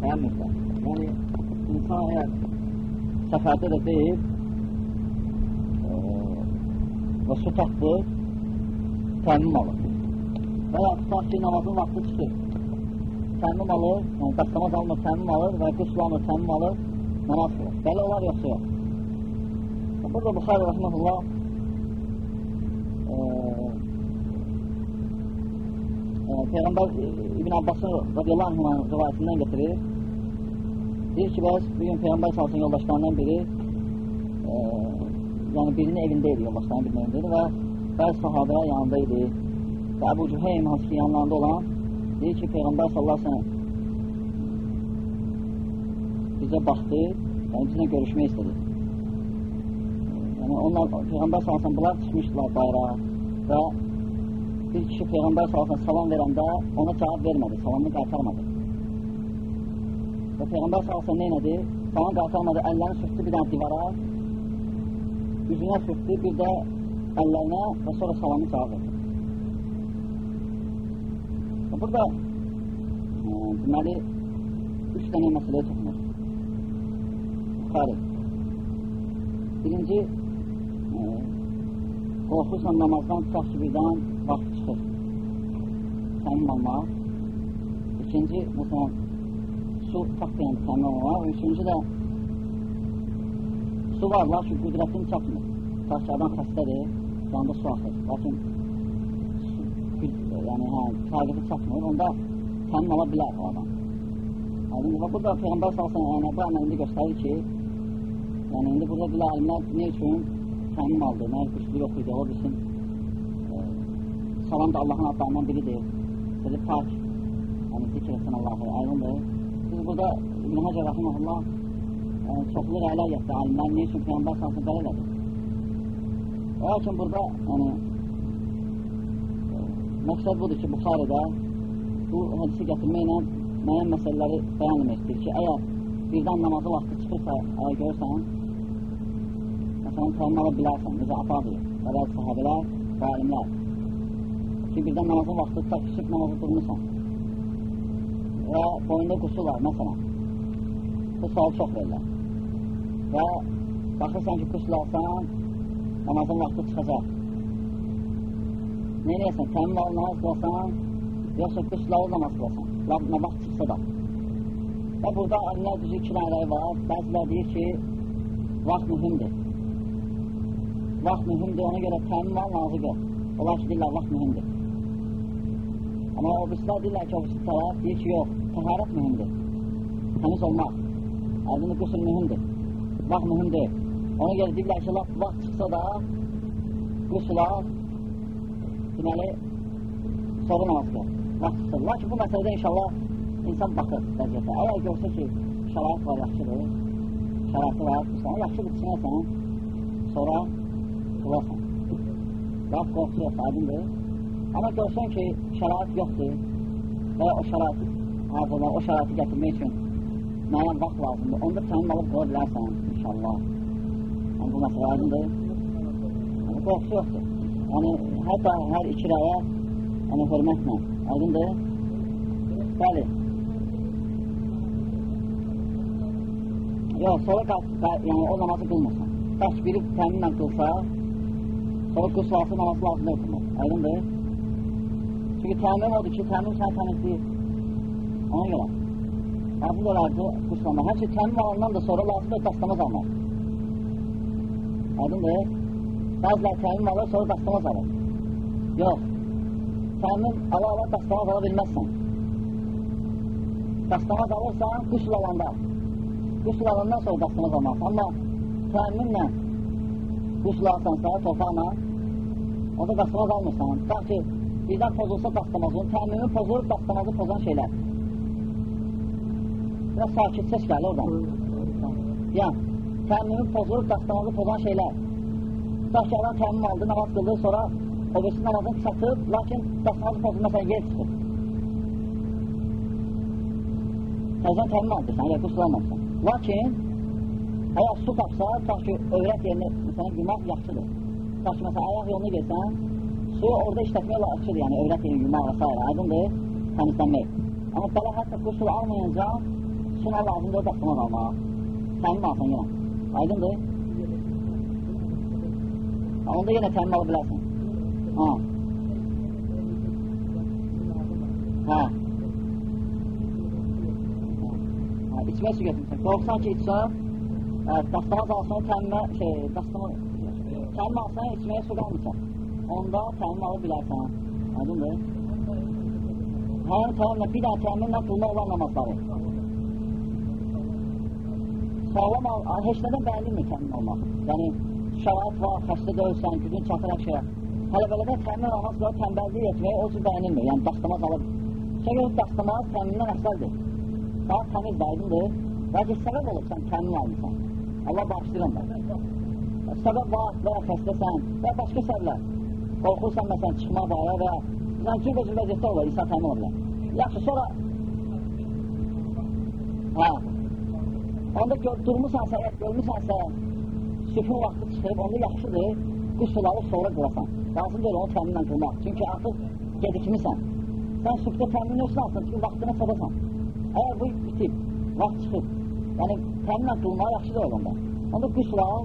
Bəyənmirsə. Yəni, insan əgər səfərdə də deyib e, və su tapdı, təmin alır. Və ya tutaq ki, namazın vaxtı çıxır. Təmin alır, yəni dəstəmaz almır, təmin alır və qüsl almır, təmin alır, namaz qılır. Belə olar yoxsa yox. Burada Buxarı Rəhməhullah e, e, Peyğəmbər İbn Abbasın radiyallahu anh rivayətindən getirir. Deyir ki, bəs bugün Peyğəmbər salsın yoldaşlarından biri e, yəni birinin evində idi, yoldaşlarının birinin evində idi və bəzi sahabə yanında idi və Əbu Cüheym hansı ki yanlarında olan deyir ki, Peyğəmbər sallallahu bizə baxdı, yəni bizlə görüşmək istedi. Yəni onlar Peyğəmbər sallallahu bunlar çıxmışdılar bayrağa və bir kişi Peyğəmbər sallallahu salam verəndə ona cavab vermədi, salamını qaytarmadı. Və Peyğəmbər sallallahu nə elədi? Salam qaytarmadı, əllərini sürtdü bir dənə divara, üzünə sürtdü, bir də əllərinə və sonra salamı cavab verdi. Burada e, üç dənə məsələyə toxunur. Buxarı. Birinci, qorxursan namazdan tutaq. Təmin almaq. İkinci, məsələn, su tapmayan təmin almaq. Üçüncü də su var, lakin qüdrətin çatmır. Ki, adam xəstədir, canda su axır. Lakin su, yəni, hə, taqəti çatmır. Onda təmin ala bilər o adam. Aydın, və burada Peyğəmbər salsın, yəni, bu əməlində göstərir ki, yəni, indi burada bilə alimlər nə üçün təmin aldı, məhər güclü yox idi, ola bilsin. Salam da Allahın adlarından biridir. Dedi, pak, yəni zikr etsin Allahı, aydındır. Biz burada İbn Həcər Rəhiməhullah e, çoxlu rəylər yətdi, alimlər nə üçün Peyyambər salsın belə elədi. Lakin burada, yəni, məqsəd budur ki, Buxarədə bu hədisi gətirməklə müəyyən məsələləri bəyan etmək istəyir ki, əgər birdən namazı vaxtı çıxırsa, əgər görürsən, Məsələn, təmin ala bilərsən, necə afadır, bəzi sahabələr və alimlər. Ki, birdən namazın vaxtı tutaq, küçük namazı durmuşsan. Və boyunda qusu var, məsələn. Bu sual çox verirlər. Və baxırsan ki, qusul alsan, namazın vaxtı çıxacaq. Nə eləyəsən, təmin al namaz qılasan, yoxsa qusul alır namaz qılasan, nə vaxt çıxsa da. Və burada alimlər düzü iki rəyləri var. Bəzilər deyir ki, vaxt mühümdür vaxt mühümdür, ona görə təmin al nazıqdır. Onlar ki, deyirlər, vaxt mühümdür. Amma o birisilər deyirlər ki, o birisi tərəf deyir ki, yox, təharət mühümdür. Təmiz olmaq. Ardını qüsul mühümdür. Vaxt mühümdür. Ona görə deyirlər ki, laf, vaxt çıxsa da qüsul al, deməli, sonra namazdır. Vaxt çıxsa. Lakin bu məsələdə inşallah insan baxır vəziyyətə. Əgər görsə ki, şərait var, yaxşıdır, şəraiti var, sonra yaxşıdır, içinəsən, sonra qılasan. Laf qorxu yox, aydındır. Amma görsən ki, şərait yoxdur və o şəraiti hazırlar, o şəraiti gətirmək üçün müəyyən vaxt lazımdır. Onda sənin alıb qoya bilərsən, inşallah. Yəni, bu məsələ aydındır. Yəni, qorxu yoxdur. Yəni, hətta hər iki rəyə yəni, hörmətlə, aydındır. Bəli. Yox, sonra yəni, o namazı qılmasın. Daş biri təminlə qılsa, Sonra qıslası namazı lazımda oxumaq. Aydındır? Çünki təmin odur ki, təmin sən təmizləyir. Ona görə. Lazım olardı qıslamaq. Həmçə təmin alandan da sonra lazımdır dastamaz almaq. Aydındır? Bəzilər təmin alır, sonra dastamaz alır. Yox. Təmin ala-ala dastamaz ala bilməzsən. Dastamaz alırsan, qüsul alanda. Qüsul alandan sonra dastamaz almaq. Amma təminlə qüsul alsansa, torpaqla, Onda dastamaz almırsan. Tutaq ki, birdən pozulsa dastamazın, təmimi pozulur, dastamazı pozan şeylər. Biraz sakit səs gəlir oradan. Yəni, təmimi pozulur, dastamazı pozan şeylər. Tutaq ki, adam təmim aldı, namaz qıldı, sonra o birisi namazını qısatıb, lakin dastamazı pozulur, məsələn, yer çıxır. Təzən təmim aldı, sən yer qısılamazsan. Lakin, əgər su tapsa, tutaq ki, övrət yerini, məsələn, yumaq yaxşıdır. Tutaq ki, məsələn, ayaq yolunu gelsən, suyu orada işlətmək açır, yəni övrət yerini yumaq və s. aydındır, təmizlənmək. Amma belə hətta qusul almayınca suna lazımdır daxtına qalmaq. Təmin alsan yenə. Aydındır? Ha, onda yenə təmin ala bilərsən. Ha. Hə. Hə, içmə su götürmüsən. Qorxsan ki, içsən, ə, dastamaz alsan, təmmə, şey, dastamaz, təmmə alsan, içməyə su qalmırsan. Onda təmmə ala bilərsən. Aydındır? Hər təmmə, bir daha təmminlə qılma olan namazları. Sağlam al, heç nədən bəyənilmir təmin olmaq. Yəni, şərait var, xəstə deyilsən, gücün çatır hər şeyə. Hələ belə də təmin namaz var, tənbəllik etməyə o cür bəyənilmir. Yəni, dastamaz alır. Çünki dastamaz təmindən əfsəldir. Daha təmiz aydındır. Lakin səbəb olur, sən təmin almışsan. Allah bağışlayır onda. Səbəb var və ya xəstəsən və başqa səbəblər. Qorxursan, məsələn, çıxmaq var və ya sən cürbəcür vəziyyətdə olur, insan təmin olurlar. Yaxşı, sonra hə, onda gör, durmusansa, əgər görmüsənsə, süfün vaxtı çıxıb, onda yaxşıdır, qüsul alıb sonra qılasan. Lazım deyil onu təminlə qılmaq. Çünki artıq gedikmisən. Sən süfdə təmin olsun alsın, çünki vaxtına çadasan. Əgər bu bitib, vaxt çıxıb, yəni təminlə qılmaq yaxşıdır onda. Onda qüsul al,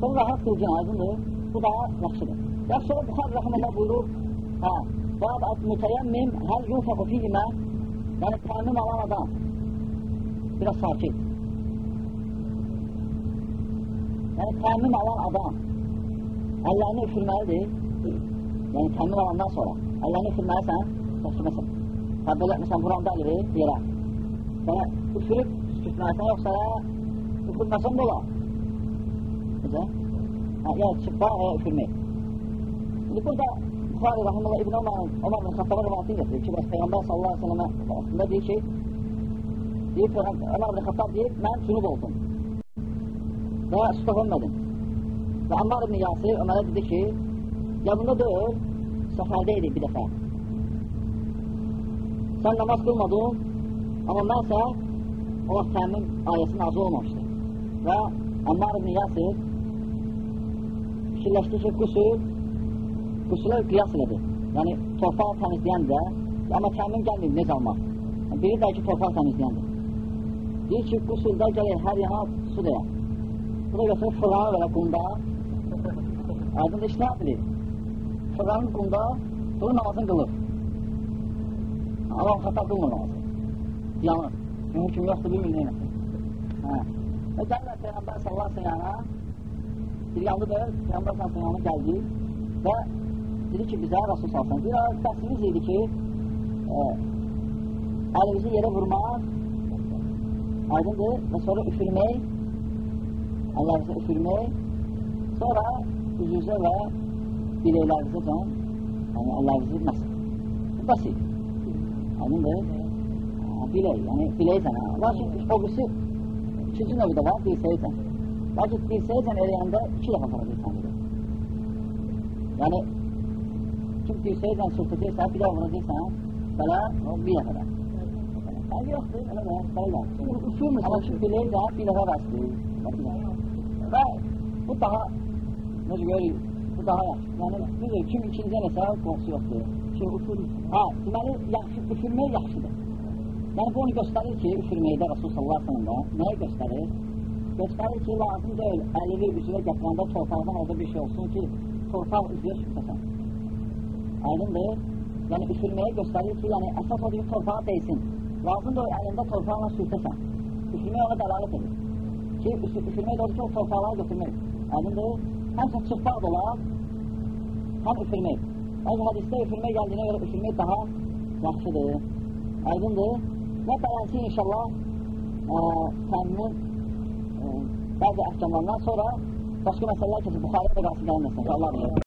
sonra rahat qılcın, aydındır, bu daha yaxşıdır. Yaxşı sonra Buxar Rəhməllə buyurur, hə, Bab mütəyəmmim həl yunfəqu fihimə, yəni təmin alan adam, biraz sakit. Yəni təmin alan adam, əllərini üfürməlidir, yəni təmin alandan sonra, əllərini üfürməlisən, təşkiməsən. Hə, belə, məsələn, vuranda əliri yerə. Yəni, üfürüb üfürməlisən, yoxsa üfürməsən də olar. Necə? Hə, ya çıqba, ya üfürmək. İndi burada Buxari Rahimullah İbn Ömer, Ömer bin Xattab'a rivayeti getirir ki, bəs Peyğəmbər sallallahu aleyhi ve sellem vaxtında deyir ki, deyir, Ömer bin Xattab deyir, mən cünub oldum və suda olmadım. Və Ammar ibn Yasir Ömərə dedi ki, yanında deyil, səfərdə idi bir dəfə. Sən namaz qılmadın, amma mənsə vaxt təmin ayəsinin azı olmamışdı. Və Ammar ibn Yasir fikirləşdi ki, qüsul qüsula qiyas elədi. Yəni, torpaq təmizləyəndə, amma təmin gəlməyib necə almaq? Yəni, biri də ki, torpaq təmizləyəndir. Deyir ki, qüsulda gəlir hər yana su deyək. Bu da götürür fırlanı belə qunda. Aydın iş nə bilir? Fırlanın qunda, durur namazını qılır. Allah xata qılmır namazı. Yanır. Çünki kim yoxdur, bilmir neynəsin. Hə. Və gəlirlər Peyğəmbər sallallahu aleyhi ve sellemə, bir yandı da Peyğəmbər sallallahu aleyhi ve gəldi və dedi ki, bizə Rasul salsan, bir dərsimiz idi ki, e, əlimizi yerə vurmaq, aydındır və sonra üfürmək, əllərimizi üfürmək, sonra üzünüzə və biləklərinizə can, yəni əllərinizi məsəl. Bu basit. Aydındır? Bilək, yəni biləksən. Lakin o birisi ikinci növdə var, dirsəyəcən. Lakin dirsəyəcən eləyəndə iki dəfə vuracaqsan. Yəni Kim dirsəylə sürtəcəksə, bir daha vuracaqsan, belə o bir dəfə də. Fərqi yoxdur, elə də, belə. Usul Amma kim bilir də bir dəfə bəsdir. Və bu daha, necə görürük, bu daha yaxşı. Yəni, necə, kim ikinci eləsə, qorxusu yoxdur. Şey, usul, hə, deməli, yaxşı, üfürmək yaxşıdır. Yəni, bu onu göstərir ki, üfürməkdə Rasul sallallahu aleyhi ve sellem nəyi göstərir? Göstərir ki, lazım deyil, əlini üzrə gətirəndə torpaqdan orada bir şey olsun ki, torpaq üzrə sürtəsən. Aydındır. Yəni üfürməyə göstərir ki, yəni əsas odur ki, torpağa deysin. Lazımdır o əlində torpaqla sürtəsən. Üfürmək ona dəlalət edir. Ki, üfürmək də odur ki, o torpaqları götürmək. Aydındır. Həmsə çıxmaq da olar, həm üfürmək. Bəzi hədisdə üfürmək gəldiyinə görə üfürmək daha yaxşıdır. Aydındır. Və beləsi inşallah ə, təmin ə, bəzi əhkamlarından sonra başqa məsələlər keçir. Buxarə və qalsın gəlməsin. Allah bilir.